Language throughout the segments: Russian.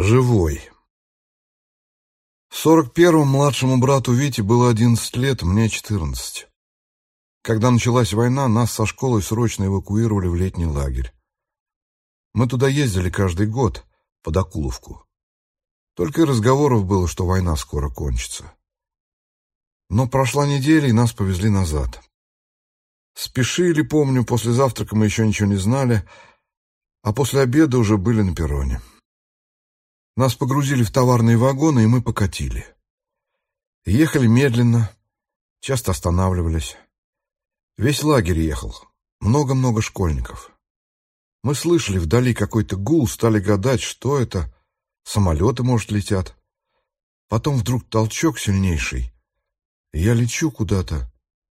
Живой. Сорок первому младшему брату Вите было одиннадцать лет, мне четырнадцать. Когда началась война, нас со школой срочно эвакуировали в летний лагерь. Мы туда ездили каждый год, под Акуловку. Только и разговоров было, что война скоро кончится. Но прошла неделя, и нас повезли назад. Спешили, помню, после завтрака мы еще ничего не знали, а после обеда уже были на перроне. Нас погрузили в товарные вагоны, и мы покатили. Ехали медленно, часто останавливались. Весь лагерь ехал, много-много школьников. Мы слышали вдали какой-то гул, стали гадать, что это, самолеты, может, летят. Потом вдруг толчок сильнейший. Я лечу куда-то,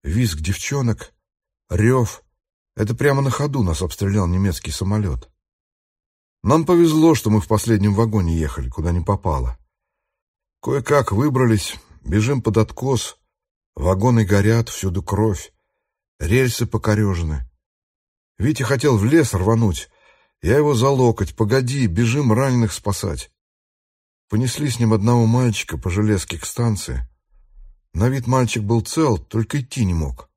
визг девчонок, рев. Это прямо на ходу нас обстрелял немецкий самолет. Нам повезло, что мы в последнем вагоне ехали, куда не попало. Кое-как выбрались, бежим под откос, вагоны горят, всюду кровь, рельсы покорежены. Витя хотел в лес рвануть, я его за локоть, погоди, бежим раненых спасать. Понесли с ним одного мальчика по железке к станции. На вид мальчик был цел, только идти не мог.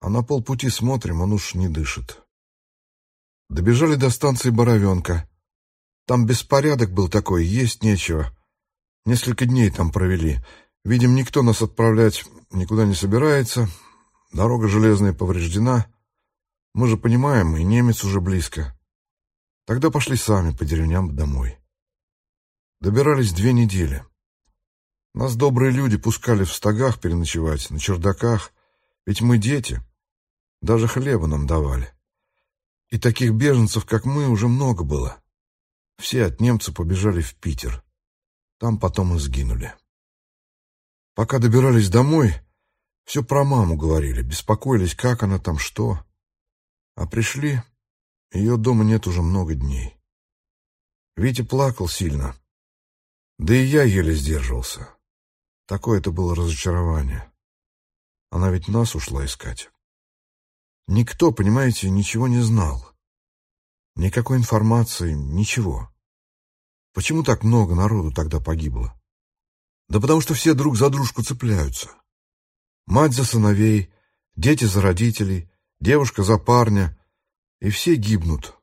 А на полпути смотрим, он уж не дышит. Добежали до станции Боровенка. Там беспорядок был такой, есть нечего. Несколько дней там провели. Видим, никто нас отправлять никуда не собирается. Дорога железная повреждена. Мы же понимаем, и немец уже близко. Тогда пошли сами по деревням домой. Добирались две недели. Нас добрые люди пускали в стогах переночевать, на чердаках, ведь мы дети. Даже хлеба нам давали. И таких беженцев, как мы, уже много было. Все от немца побежали в Питер. Там потом и сгинули. Пока добирались домой, все про маму говорили, беспокоились, как она там, что. А пришли, ее дома нет уже много дней. Витя плакал сильно. Да и я еле сдерживался. Такое это было разочарование. Она ведь нас ушла искать. Никто, понимаете, ничего не знал. Никакой информации, ничего. Почему так много народу тогда погибло? Да потому что все друг за дружку цепляются. Мать за сыновей, дети за родителей, девушка за парня. И все гибнут.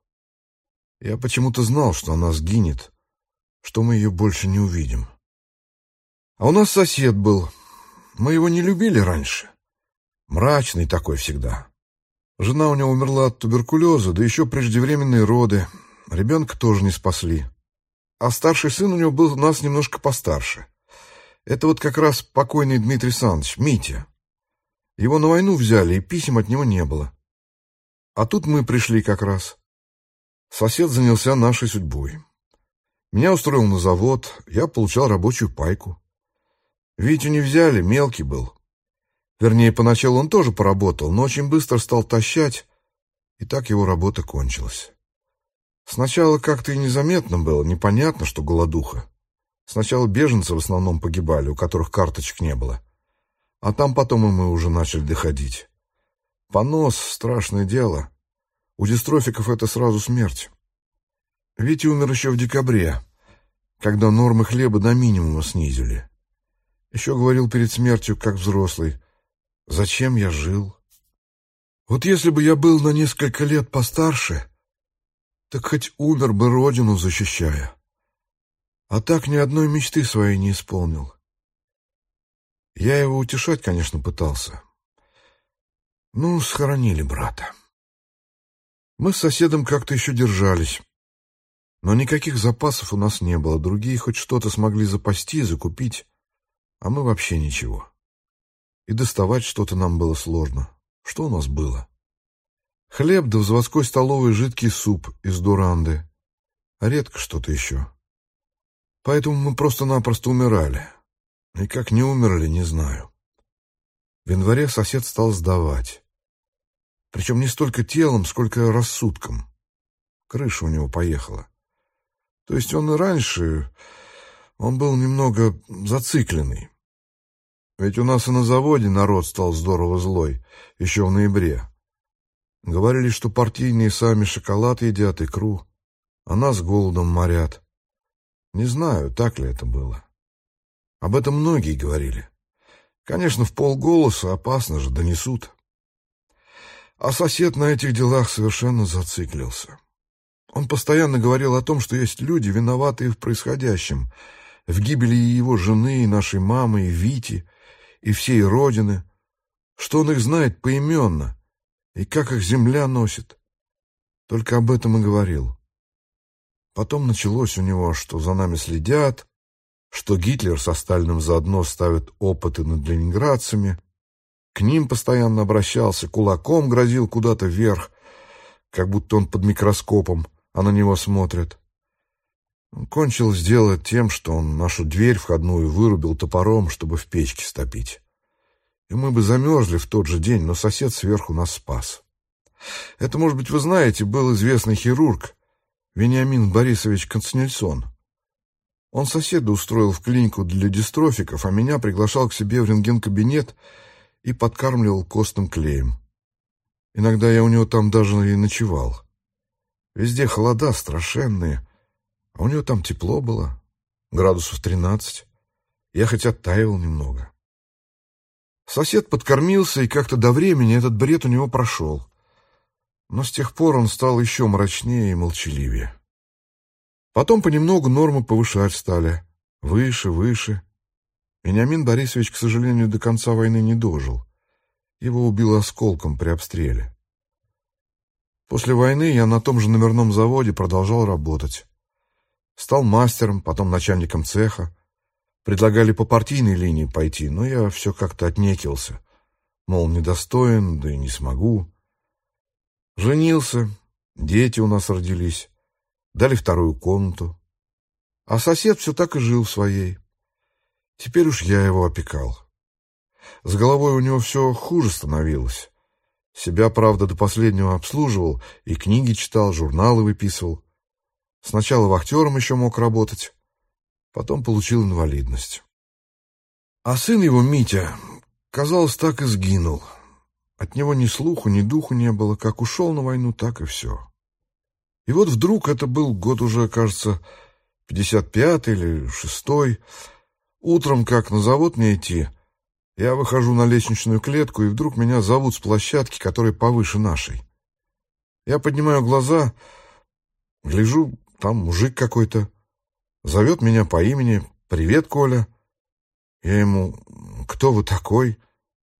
Я почему-то знал, что она сгинет, что мы ее больше не увидим. А у нас сосед был. Мы его не любили раньше. Мрачный такой всегда. Жена у него умерла от туберкулеза, да еще преждевременные роды. Ребенка тоже не спасли. А старший сын у него был у нас немножко постарше. Это вот как раз покойный Дмитрий Саныч, Митя. Его на войну взяли, и писем от него не было. А тут мы пришли как раз. Сосед занялся нашей судьбой. Меня устроил на завод, я получал рабочую пайку. Витю не взяли, мелкий был. Вернее, поначалу он тоже поработал, но очень быстро стал тащать, и так его работа кончилась. Сначала как-то и незаметно было, непонятно, что голодуха. Сначала беженцы в основном погибали, у которых карточек не было. А там потом и мы уже начали доходить. Понос — страшное дело. У дистрофиков это сразу смерть. Витя умер еще в декабре, когда нормы хлеба до минимума снизили. Еще говорил перед смертью, как взрослый, Зачем я жил? Вот если бы я был на несколько лет постарше, так хоть умер бы родину защищая. А так ни одной мечты своей не исполнил. Я его утешать, конечно, пытался. Ну, схоронили брата. Мы с соседом как-то еще держались. Но никаких запасов у нас не было. Другие хоть что-то смогли запасти, закупить, а мы вообще ничего. И доставать что-то нам было сложно. Что у нас было? Хлеб да в заводской столовой жидкий суп из дуранды. А редко что-то еще. Поэтому мы просто-напросто умирали. И как не умерли, не знаю. В январе сосед стал сдавать. Причем не столько телом, сколько рассудком. Крыша у него поехала. То есть он и раньше... Он был немного зацикленный. Ведь у нас и на заводе народ стал здорово злой, еще в ноябре. Говорили, что партийные сами шоколад едят, икру, а нас голодом морят. Не знаю, так ли это было. Об этом многие говорили. Конечно, в полголоса опасно же, донесут. А сосед на этих делах совершенно зациклился. Он постоянно говорил о том, что есть люди, виноватые в происходящем, в гибели его жены, и нашей мамы, и Вити, и всей Родины, что он их знает поименно, и как их земля носит. Только об этом и говорил. Потом началось у него, что за нами следят, что Гитлер со Сталиным заодно ставит опыты над ленинградцами. К ним постоянно обращался, кулаком грозил куда-то вверх, как будто он под микроскопом, а на него смотрят. Кончилось дело тем, что он нашу дверь входную вырубил топором, чтобы в печке стопить. И мы бы замерзли в тот же день, но сосед сверху нас спас. Это, может быть, вы знаете, был известный хирург Вениамин Борисович Константинсон. Он соседа устроил в клинику для дистрофиков, а меня приглашал к себе в рентген-кабинет и подкармливал костным клеем. Иногда я у него там даже и ночевал. Везде холода страшенные, а у него там тепло было, градусов тринадцать. Я хоть оттаивал немного. Сосед подкормился, и как-то до времени этот бред у него прошел. Но с тех пор он стал еще мрачнее и молчаливее. Потом понемногу нормы повышать стали. Выше, выше. Вениамин Борисович, к сожалению, до конца войны не дожил. Его убило осколком при обстреле. После войны я на том же номерном заводе продолжал работать. Стал мастером, потом начальником цеха. Предлагали по партийной линии пойти, но я все как-то отнекился. Мол, недостоин, да и не смогу. Женился, дети у нас родились дали вторую комнату. А сосед все так и жил в своей. Теперь уж я его опекал. С головой у него все хуже становилось. Себя, правда, до последнего обслуживал, и книги читал, журналы выписывал. Сначала вахтером еще мог работать, потом получил инвалидность. А сын его, Митя, казалось, так и сгинул. От него ни слуху, ни духу не было, как ушел на войну, так и все. И вот вдруг, это был год уже, кажется, 55 или 6 утром, как на завод мне идти, я выхожу на лестничную клетку, и вдруг меня зовут с площадки, которая повыше нашей. Я поднимаю глаза, гляжу, там мужик какой-то, зовет меня по имени «Привет, Коля». Я ему «Кто вы такой?»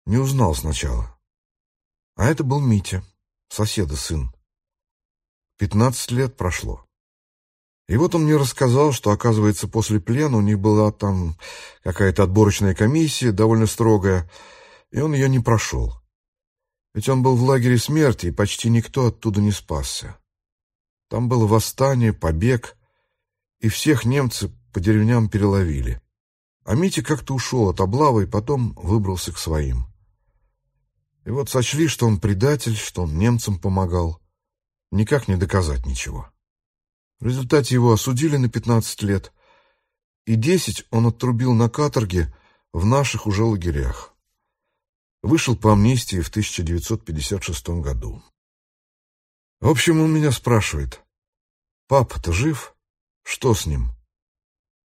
не узнал сначала. А это был Митя, соседа сын. Пятнадцать лет прошло. И вот он мне рассказал, что, оказывается, после плена у них была там какая-то отборочная комиссия, довольно строгая, и он ее не прошел. Ведь он был в лагере смерти, и почти никто оттуда не спасся. Там было восстание, побег, и всех немцы по деревням переловили. А Митя как-то ушел от облавы и потом выбрался к своим. И вот сочли, что он предатель, что он немцам помогал никак не доказать ничего. В результате его осудили на 15 лет, и 10 он отрубил на каторге в наших уже лагерях. Вышел по амнистии в 1956 году. В общем, он меня спрашивает, «Папа-то жив? Что с ним?»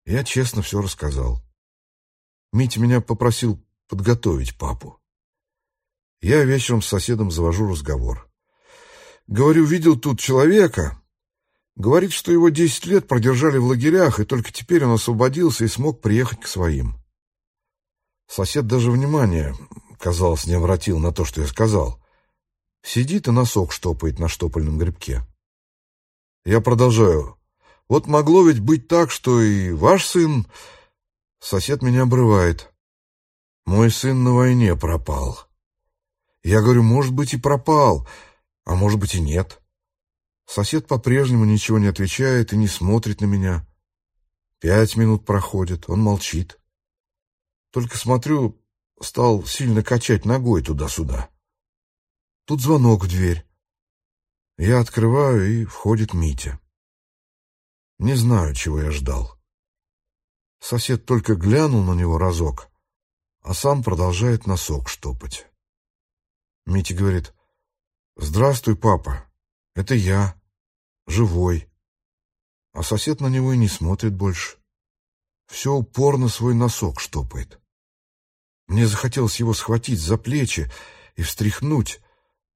Я честно все рассказал. Митя меня попросил подготовить папу. Я вечером с соседом завожу разговор. Говорю, видел тут человека. Говорит, что его десять лет продержали в лагерях, и только теперь он освободился и смог приехать к своим. Сосед даже внимания, казалось, не обратил на то, что я сказал. Сидит и носок штопает на штопольном грибке. Я продолжаю. Вот могло ведь быть так, что и ваш сын... Сосед меня обрывает. Мой сын на войне пропал. Я говорю, может быть, и пропал, а может быть и нет. Сосед по-прежнему ничего не отвечает и не смотрит на меня. Пять минут проходит, он молчит. Только смотрю, стал сильно качать ногой туда-сюда. Тут звонок в дверь. Я открываю, и входит Митя. Не знаю, чего я ждал. Сосед только глянул на него разок, а сам продолжает носок штопать. Митя говорит, «Здравствуй, папа. Это я. Живой». А сосед на него и не смотрит больше. все упорно свой носок штопает. Мне захотелось его схватить за плечи и встряхнуть.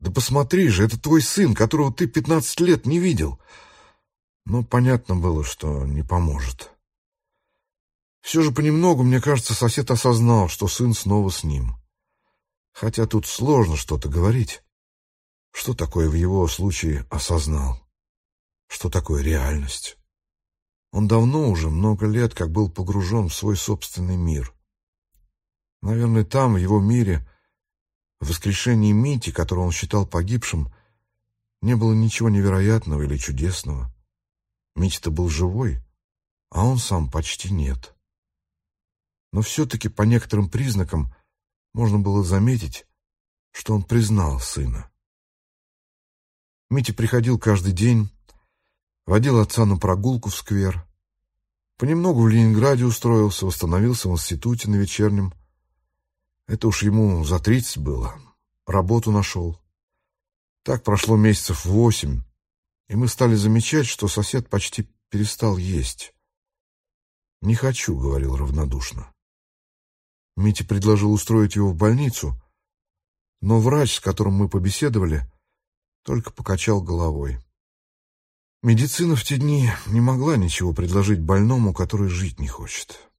Да посмотри же, это твой сын, которого ты пятнадцать лет не видел. Но понятно было, что не поможет. Все же понемногу, мне кажется, сосед осознал, что сын снова с ним. Хотя тут сложно что-то говорить. Что такое в его случае осознал? Что такое реальность? Он давно уже, много лет, как был погружен в свой собственный мир. Наверное, там, в его мире, в воскрешении Мити, которого он считал погибшим, не было ничего невероятного или чудесного. Митя-то был живой, а он сам почти нет. Но все-таки по некоторым признакам можно было заметить, что он признал сына. Митя приходил каждый день, водил отца на прогулку в сквер. Понемногу в Ленинграде устроился, восстановился в институте на вечернем. Это уж ему за тридцать было. Работу нашел. Так прошло месяцев восемь, и мы стали замечать, что сосед почти перестал есть. «Не хочу», — говорил равнодушно. Митя предложил устроить его в больницу, но врач, с которым мы побеседовали, только покачал головой. Медицина в те дни не могла ничего предложить больному, который жить не хочет.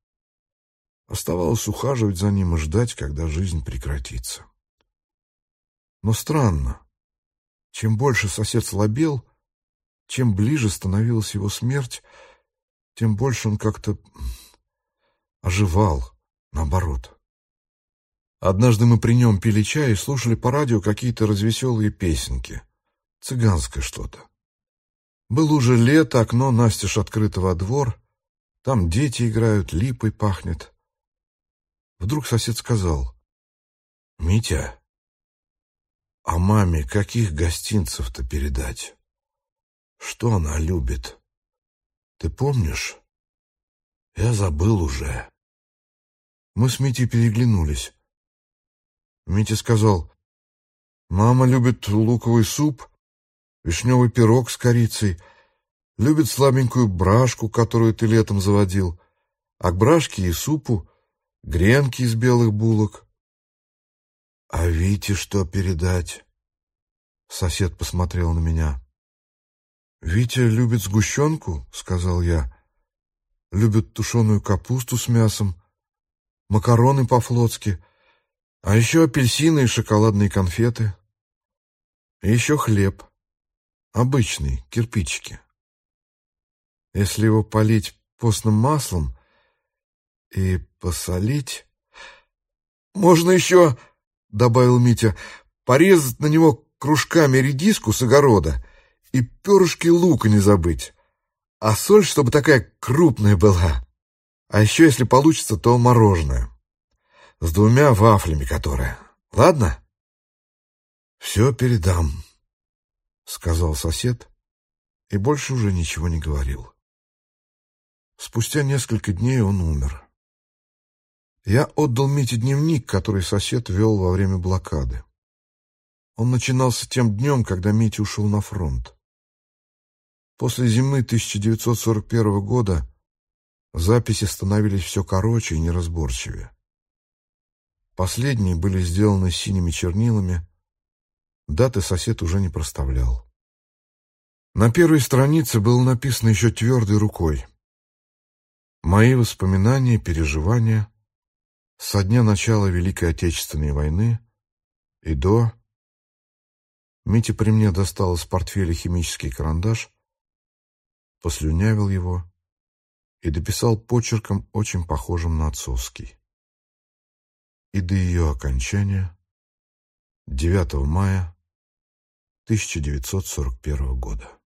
Оставалось ухаживать за ним и ждать, когда жизнь прекратится. Но странно. Чем больше сосед слабел, чем ближе становилась его смерть, тем больше он как-то оживал, наоборот. Однажды мы при нем пили чай и слушали по радио какие-то развеселые песенки. Цыганское что-то. Было уже лето, окно настежь открыто во двор. Там дети играют, липой пахнет. Вдруг сосед сказал. «Митя, а маме каких гостинцев-то передать? Что она любит? Ты помнишь? Я забыл уже». Мы с Митей переглянулись. Митя сказал, «Мама любит луковый суп, вишневый пирог с корицей, любит слабенькую брашку, которую ты летом заводил, а к брашке и супу гренки из белых булок». «А Вите что передать?» Сосед посмотрел на меня. «Витя любит сгущенку», — сказал я. «Любит тушеную капусту с мясом, макароны по-флотски». А еще апельсины и шоколадные конфеты. И еще хлеб. Обычный, кирпичики. Если его полить постным маслом и посолить... «Можно еще, — добавил Митя, — порезать на него кружками редиску с огорода и перышки лука не забыть. А соль, чтобы такая крупная была. А еще, если получится, то мороженое с двумя вафлями которые. Ладно? Все передам, сказал сосед и больше уже ничего не говорил. Спустя несколько дней он умер. Я отдал Мите дневник, который сосед вел во время блокады. Он начинался тем днем, когда Митя ушел на фронт. После зимы 1941 года записи становились все короче и неразборчивее. Последние были сделаны синими чернилами. Даты сосед уже не проставлял. На первой странице было написано еще твердой рукой. Мои воспоминания, переживания со дня начала Великой Отечественной войны и до... Митя при мне достал из портфеля химический карандаш, послюнявил его и дописал почерком, очень похожим на отцовский и до ее окончания 9 мая 1941 года.